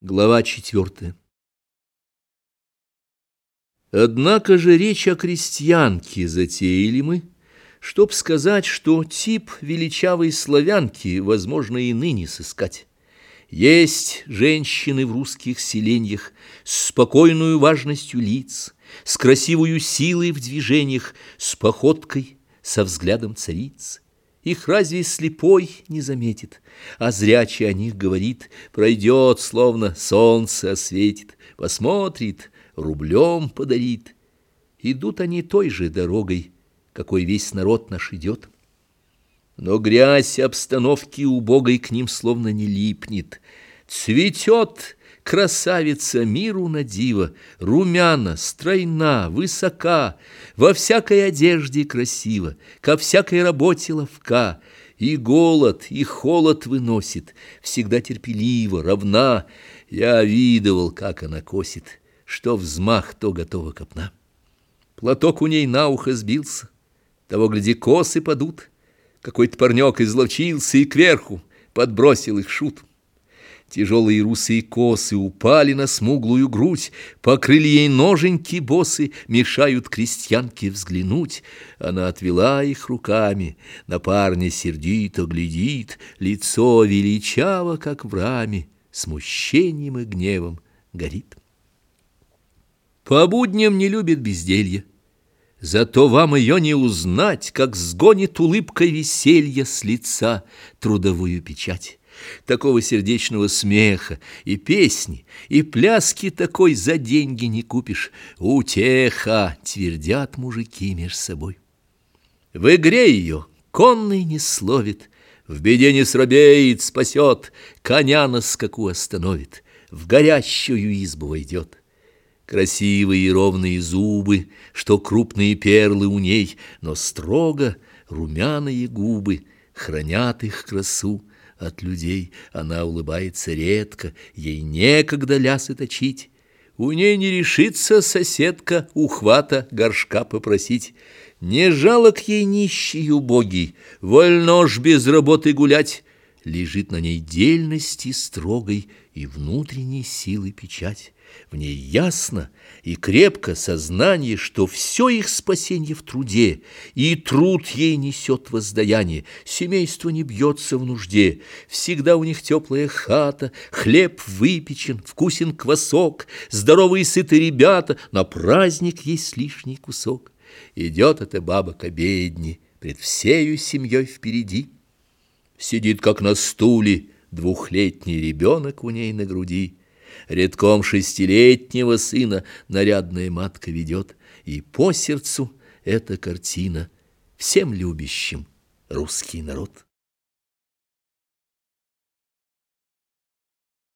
Глава четвертая. Однако же речь о крестьянке затеяли мы, чтоб сказать, что тип величавой славянки возможно и ныне сыскать. Есть женщины в русских селеньях с спокойную важностью лиц, с красивую силой в движениях, с походкой, со взглядом цариц. Их разве слепой не заметит, а зрячий о них говорит, пройдет, словно солнце осветит, посмотрит, рублем подарит. Идут они той же дорогой, какой весь народ наш идет. Но грязь обстановки убогой к ним словно не липнет, цветет красавица миру на диво, румяна, стройна, высока, во всякой одежде красиво, ко всякой работе ловка, и голод, и холод выносит, всегда терпеливо, равна. Я видывал, как она косит, что взмах, то готова копна. Платок у ней на ухо сбился, того, гляди, косы падут. Какой-то парнек изловчился и кверху подбросил их шут. Тяжелые русые косы упали на смуглую грудь, Покрыли ей ноженьки босы, Мешают крестьянке взглянуть. Она отвела их руками, На парня сердито глядит, Лицо величаво, как в раме, Смущением и гневом горит. По будням не любит безделья, Зато вам ее не узнать, Как сгонит улыбкой веселья С лица трудовую печать. Такого сердечного смеха и песни, и пляски такой за деньги не купишь. Утеха, твердят мужики меж собой. В игре ее конный не словит, в беде не срабеет, спасет, коня на скаку остановит, в горящую избу войдет. Красивые и ровные зубы, что крупные перлы у ней, но строго румяные губы хранят их красу от людей. Она улыбается редко, ей некогда лясы точить. У ней не решится соседка ухвата горшка попросить. Не жалок ей нищий убогий, вольно ж без работы гулять. Лежит на ней дельности строгой и внутренней силы печать. В ней ясно и крепко сознание, что все их спасение в труде, и труд ей несет воздаяние, семейство не бьется в нужде, всегда у них теплая хата, хлеб выпечен, вкусен квасок, здоровые сытые ребята, на праздник есть лишний кусок. Идет эта баба к обедне, пред всею семьей впереди. Сидит, как на стуле, двухлетний ребенок у ней на груди. Редком шестилетнего сына нарядная матка ведет, и по сердцу эта картина всем любящим русский народ.